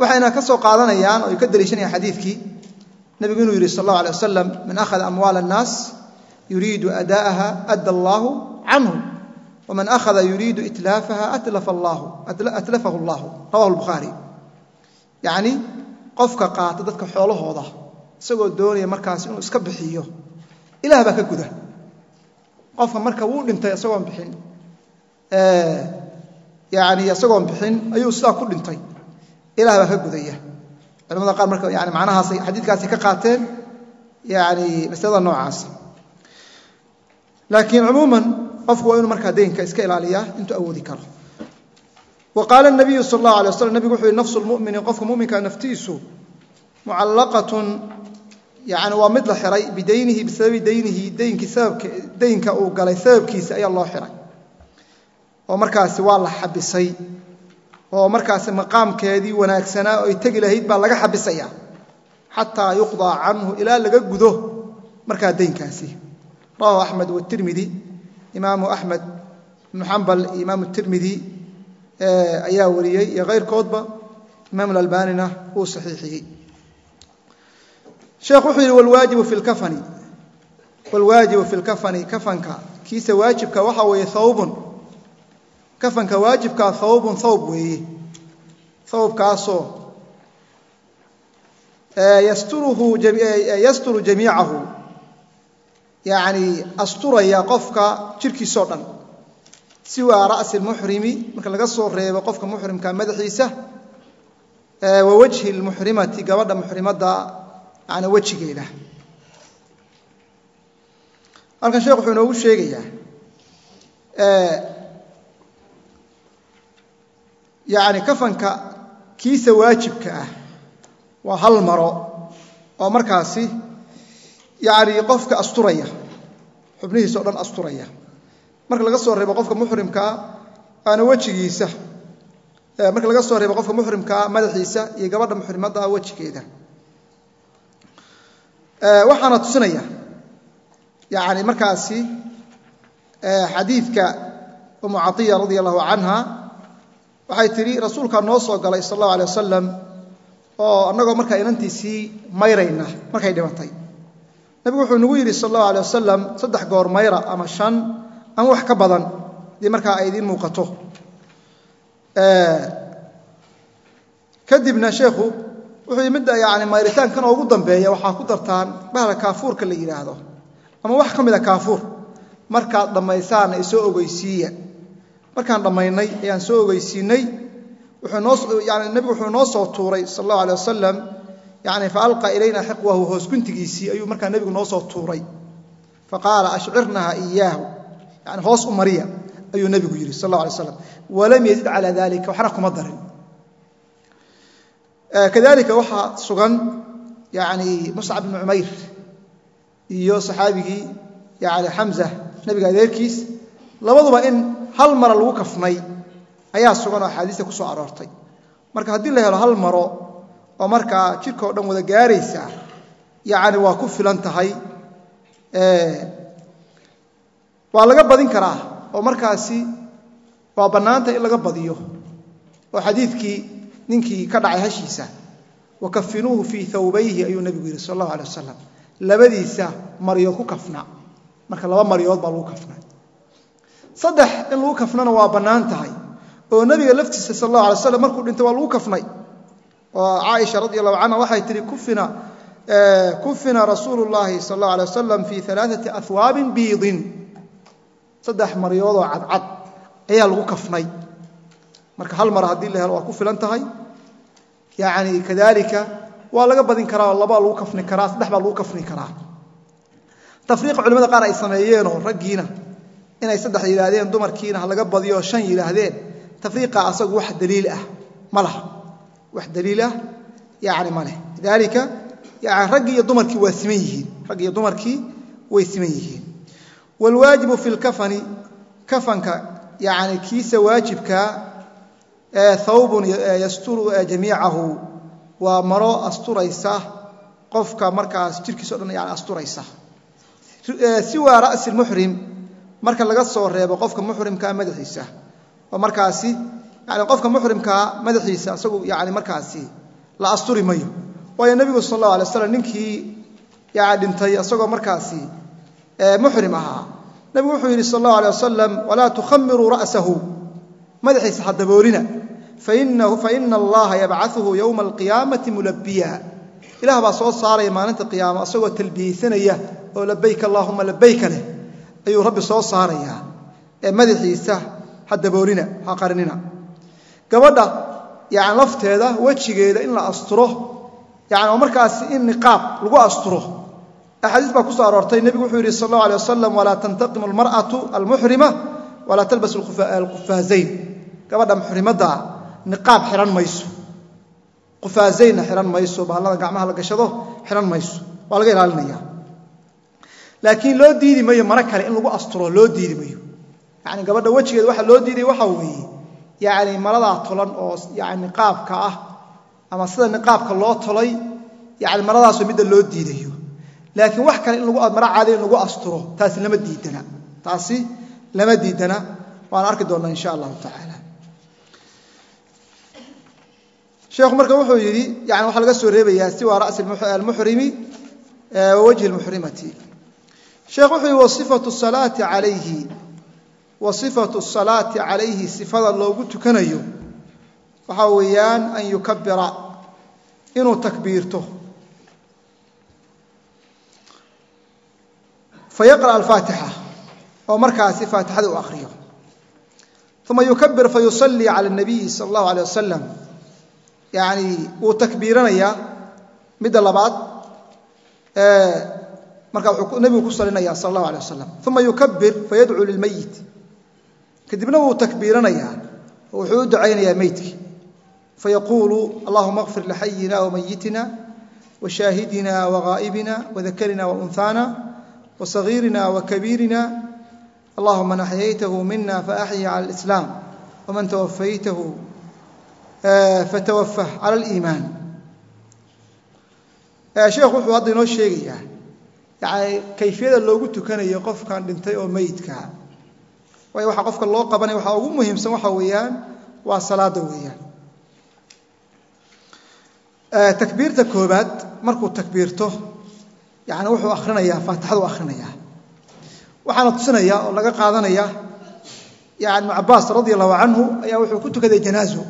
Waxayna ka soo qaadanayaan oo ka daliishanayaan xadiidkii. Nebigu inuu yidhi sal allahu alay wasalam man akhada amwaala annaas yuriidu ada'aha adda allaahu canhu waman akhada yuriidu itlaafaha atlafahu allahu. Rawahu lbukhaari yacni qofka qaata dadka xoolahooda isagoo doonaya markaas inuu iska bixiyo. Ilaah baa ka guda. Qofka marka wuu dhintay isagoon bixin. Yani isagoon bixin ayuu sidaa ku dhintay. Ilaah baa ka gudaya. Culamada qaar marka yani macnahaas xadiidkaasi ka qaateen yani masalada noocaas. Laakiin cumuuman qofku waa inuu markaa deynka iska ilaaliyaa intuu awoodi karo. Wa qaala nabiyu sal allahu alay waslam nebigu wuxu yihi nafsu lmumini qofka muminka yani waa mid la xiray bidaynihi bisababi daynihi deynka uu galay sababkiisa ayaa loo xiray. Oo markaasi waa la xabisay. Oo markaasi maqaamkeedii wanaagsanaa ay tegi lahayd baa laga xabisaya. Xataa yuqdaa canhu ilaa laga gudo markaa deynkaasi rawahu axmed watirmidi imaamu axmed ibnu xambal iyo imaamu tirmidi ayaa wariyey iyo kayrkoodba imaam alalbanina uu saxiixiyey sheekh wuxuu yidhi walwaajibu fi lkafani walwaajibu fi lkafani kafanka. Kiisa waajibka waxaa weeye hawbun kafanka waajibkaa hawbun hawb weeye. Hawbkaasoo yasturuhu yasturu jamiicahu. Yacni asturaya qofka jirhkiisoo dhan. Siwaa ra'si lmuxrimi marka laga soo reebo qofka muxrimka madaxiisa wa wajhi lmuxrimati gabadha muxrimadda yani wejigeeda. Halkan sheekh wuxuu inoogu sheegayaa yani kafanka kiisa waajibka ah waa hal maro oo markaasi yani qofka asturaya xubnihiisa o dhan asturaya. Marka laga soo reebo qofka muxrimkaa aana wejigiisa marka laga soo reebo qofka muxrimkaa madaxiisa iyo gabadha muxrimadda wejigeeda waxaana tusinaya yani markaasi xadiidka umu caiya radia allahu canha waxay tidhi rasuulkaa noo soo galay sal allahu alay wasalam oo annagoo markaa inantiisii mayrayna markay dhimatay. Nabigu wuxuu nagu yidhi sal allahu alay wasalam saddex goor mayra ama shan ama wax ka badan dii markaa ay idiin muuqato. Kadibna sheekhu wuxuu midda yani mayritaankan ugu dambeeya waxaa ku dartaan bahla kaafuurka la yidhaahdo ama wax ka mida kaafuur. Markaad dhammaysaanna isoo ogeysiiya. Markaan dhammaynay ayaan soo ogeysiinay. Wuxuunooyani nebigu wuxuu noo soo tuuray sal allahu alay wasalam yani fa alqa ilayna xiqwahu hoos guntigiisii ayuu markaa nebigu noo soo tuuray. Faqaala ashcirnaha iyaahu yani hoos u mariya ayuu nebigu yidhi sal alla alay slam walam yazid calaa dalika waxna kuma darin kadalika waxaa sugan yani muscab ibnu cumayr iyo saxaabigii yani xamza nebiga adeerkiis. Labaduba in hal mara lagu kafnay ayaa sugan oo axaadiista ku soo aroortay. Marka haddii la helo hal maro oo markaa jidhkao dhan wada gaaraysa yani waa ku filan tahay waa laga badin karaa oo markaasi waa bannaanta in laga badiyo. Oo xadiidkii ninkii ka dhacay hashiisa wakafinuuhu fii thawbayhi ayuu nebigu yidhi sal allahu alay wasalam labadiisa maryood ku kafna. Marka laba maryood baa lagu kafna. Saddex in lagu kafnana waa bannaan tahay. Oo nebiga laftiisa sal allahu alay slam markuu dhintay waa lagu kafnay. Oo caaisha radi allahu canha waxay tihi kufina rasuulu llaahi sal allahu alay wasalam fii alaaati ahwaabin biidin. Saddex maryoodoo cadcad ayaa lagu kafnay marka hal mar haddii la helo waa ku filan tahay. Yani kadalika waa laga badin karaa labaa lagu kafni karaa saddex baa lagu kafni karaa. Tafriiqa culimada qaar ay sameeyeenoo raggiina inay saddex yidhaahdeen dumarkiina ha badiyo shan yidhaahdeen. Tafriiqa asagu wax daliil ah ma laha. Wax daliil ah yani ma leh. Lidaalika yani raggii iyo dumarkii waa siman yihiin. Raggi iyo dumarkii way siman yihiin. Waalwaajibu fi lkafani kafanka yani kiisa waajibkaa thawbun yasturu jamiicahu. Waa maro asturaysa qofka markaas jirkiisa o dhan yani asturaysa. Siwaa ra'si muxrim marka laga soo reebo qofka muxrimkaa madaxiisa. Oo markaasi yani qofka muxrimkaa madaxiisa isagu yani markaasi la asturi mayo. Waayo nebigu sal allahu alay slam ninkii yaa dhintay isagoo markaasi muxrim ahaa. Nebigu wuxuu yidhi sal allahu alay wasalam walaa tukhamiruu ra'sahu madaxiisa ha daboolina. Faina allaha yabcauhu yowma alqiyaamati mulabiya ilaah baa soo saaraya maalinta qiyaama isagoo talbiyeysanaya oo labayk allaahuma labayka leh. Ayuu rabbi soo saarayaa ee madaxiisa ha daboolina ha qarinina. Gabadha yani lafteeda wejigeeda in la asturo yani oo markaasi in niqaab lagu asturo. Axaadiis baa ku soo aroortay nebigu wuxuu yidhi sal allahu alay wasalam walaa tantaqimu almar'atu almuxrima walaa talbas alqufaazayn gabadha muxrimadda niqaab xihan mayso. Qufaazaynna xihan mayso bahallada gacmaha la gashado xihan mayso. Waa laga ilaalinaya. Laakiin loo diidi mayo maro kale in lagu asturo loo diidi mayo. Yani gabadha wejigeeda waxa loo diiday waxa weeye yani maradaa tolan oo yani niqaabka ah ama sida niqaabka loo tolay yani maradaasoo midda loo diidayo. Laakiin wax kale in mara caadi in lagu asturo taasi lama diidana. Taasi lama diidana waan arki doonnaa insha allahu tacaala. Sheekhu marka wuxuu yidhi yani waxaa laga soo reebayaa siwa ra'si almuxrimi wa wajhi almuxrimati sheekh wuxuu yihi wasifatu salaati calayhi. Wa salaati calayhi sifada loogu tukanayo waxaa weeyaan an yukabira inuu takbiirto. Fayaqra' alfaatixa oo markaasi faatixada u akriyo uma yukabir fa yusallii cala nabiyi sal allahu alay wasalam yani wuu takbiiranayaa midda labaad markaa nebigu ku salinaya sal allahu alay wasalam uma yukabir fayadcuu lilmayit kadibna wuu takbiiranayaa wuxuu u ducaynayaa meydki fayaquulu allahuma kfir lixayina wamayitina washaahidina wagaa'ibina wadakarina waunhaana wasagiirina wakabiirina اللهم من أحييته منا فأحيه على الإسلام ومن توفيته فتوفه على الإيمان sheekhu wuxuu hadda inoo sheegayaa yani kayfiyada loogu tukanayo qofkan dhintay oo meydkaa waayo waxa qofka loo qabanaya waxaa ugu muhiimsan waxa weeyaan waa salaada weeyaan takbiirta koobaad markuu takbiirto yani wuxuu akrinayaa faatixadu akrinayaa waxaana tusinaya oo laga qaadanaya yani ibnu cabaas radi allahu canhu ayaa wuxuu ku tukaday janaazo.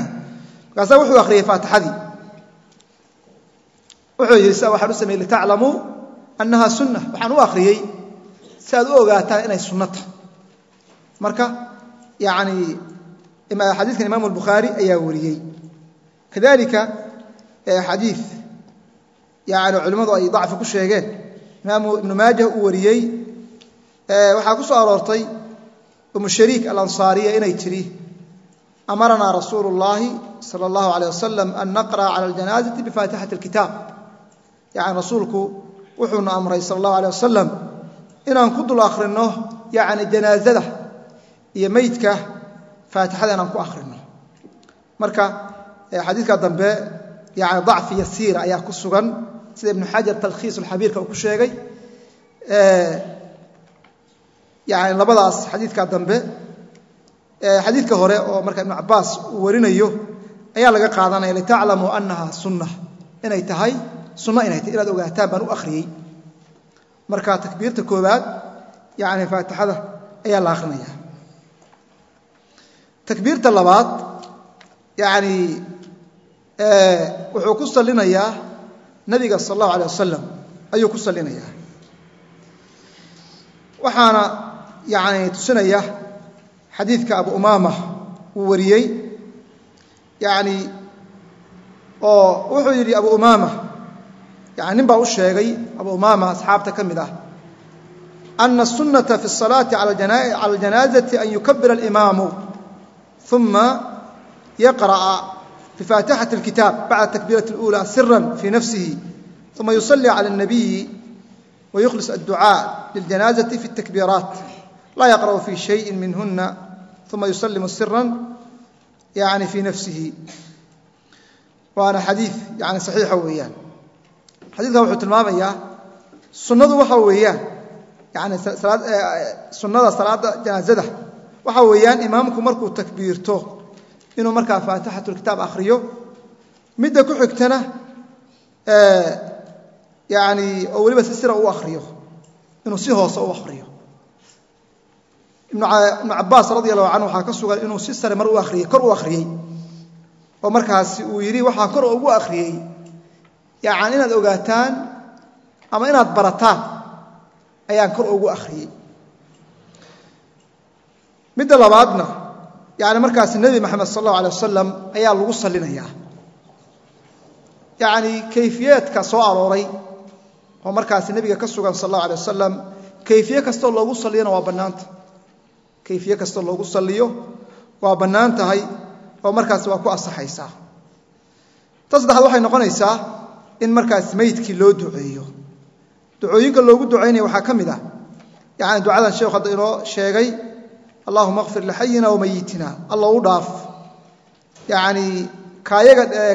Markaasaa wuxuu akhriyey faatixadii. Wuxuu yidhi sia waxaan u sameeyey litaclamuu annaha sunna waxaan u akhriyey si aad u ogaataan inay sunno tahay marka yani xadiiskan imaamu albukhaari ayaa wariyey. Kadalika xadii yani culimmadu ay dacfi ku sheegeen imaamu ibnu maajah uu wariyey waxaa ku soo aroortay umu shariik alansaariya inay tidhi amaranaa rasuulu اllaahi salى اllahu alيyه wasalam an naqra'a cala اljanaazati bifaatixati اlkitaab yani rasuulku wuxuuna amray sala اllahu alيyه wasalam inaan ku dul akhrino yani janaazada iyo meydka faatixada inaan ku akhrino marka xadiidka dambe yani dacfi yasiira ayaa ku sugan sida ibnu xajar talkhiis xabiirka uu ku sheegay yani labadaas xadiidka dambe xadiidka hore oo marka ibnu cabaas uu warinayo ayaa laga qaadanaya litaclamuu annaha sunna inay tahay sunno inay tahay inaad ogaataan baan u akhriyey. Marka takbiirta koobaad yani faatixada ayaa la akrinaya takbiirta labaad yani wuxuu ku salinayaa nabiga sal allahu alay wasalam ayuu ku salinayaa waxaana yani tusinaya xadiidka abu umaama uu wariyey yani oo wuxuu yidhi abu umaama yani nin baa u sheegay abu umaama asxaabta ka mid ah ana الsunaةa fi الصalaaةi calى اljanaazati an yukabira اlimaamu uma yaqra'a بفاتحة الكتاب بعد التكبيرة الأولى سرا في نفسه ثم يصلي على النبي ويخلص الدعاء للجنازة في التكبيرات laa yaqra'u fii shayin minhuna uma yusallimu siran yani fii nafsihi. Waana xadii yani saxiixa weeyaan. Xadiidkan wuxuu tilmaamayaa sunnadu waxa weeyaan yani eh, eh, sunnada salaada janaazada. Waxa weeyaan imaamku markuu takbiirto inuu markaa faatixatulkitaab akhriyo midda ku xigtana eh, yani oo weliba si sira u akhriyo inuu si hoose u akhriyo ibnu cabaas radi allahu canhu waxaa ka sugan inuu si sare mar u ariyey kor u akhriyey. Oo markaasi uu yidhi waxaa kor ugu akhriyey. Yani inaad ogaataan ama inaad barataan ayaan kor ugu akhriyey. Midda labaadna yani markaasi nebi maxamed sal allahu alay wasalam ayaa lagu salinayaa yani kayfiyeedka soo arooray oo markaasi nebiga ka sugan sal allahu alay wasalam kayfiye kastoo loogu saliyana waa bannaanta kayfiye kastoo loogu saliyo waa bannaan tahay oo markaasi waa ku asaxaysaa ta saddexaad waxay noqonaysaa in markaas meydkii loo duceeyo. Ducooyinka loogu ducaynaya waxaa ka mid ah yani ducadan sheekhu hadda inoo sheegay allahuma kfir lixayina wamayitina alla u dhaaf. Yani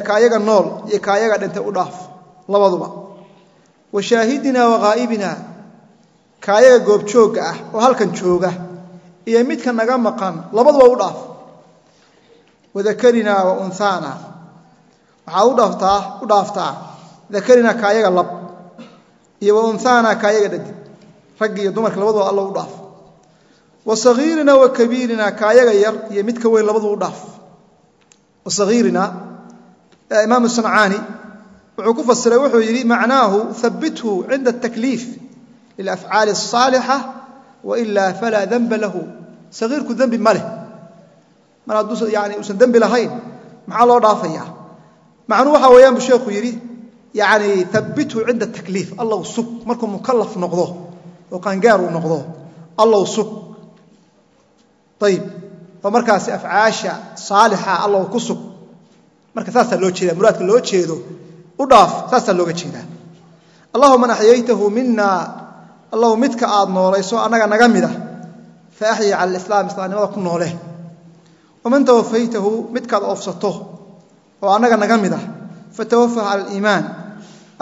kaayaga nool iyo kaayaga dhintay u dhaaf labaduba. Wa shaahidina waghaa'ibina kaayaga goobjoogga ah oo halkan jooga iyo midka naga maqan labaduba u dhaaf. Waakarinaa waunhaana waxaa udhaaftaa u dhaaftaa dakarina kaayaga lab. Iyo waunhaana kaayaga dhadig raggi iyo dumarka labaduba alla u dhaaf. Wasahiirina wa kabiirina kaayaga yar iyo midka weyn labaduu u dhaaf. Wasahiirina imaamu sancaani wuxuu ku fasiray wuxuu yidhi macnaahu habithu cinda atakliif lilafcaali الsaalixa waila falaa denba lahu sagiirku dembi ma leh mar hadduu yani uusan dembi lahayn maxaa loo dhaafayaa macnuu waxa weeyaan buu sheekhu yidhi yani habithu cinda takliif allow sug markuu mukalaf noqdo oo qaangaar uu noqdo allow sug ayib oo markaasi afcaasha saalixa allow ku sug marka saasaa loo jeeda muraadka loo jeedo u dhaaf saasaa looga jeedaa allahuma axyaytahu mina allow midka aad noolayso annaga naga mida. Fa axyi cala alislaam islaamnimada ku noole waman tawafaytahu midkaad oofsato oo annaga naga mid ah fatawafah cala aliimaan.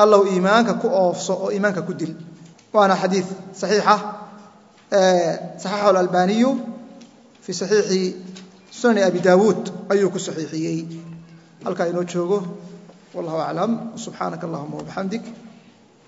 Allow iimaanka ku oofso oo iimaanka ku dil. Waana xadiid saxiixa saxaxahu alalbaaniyu fii saxiixi sunani abi daawuud ayuu ku saxiixiyey. Halkaa inoo joogo wallahu aclam subxaanaka allahuma wabixamdik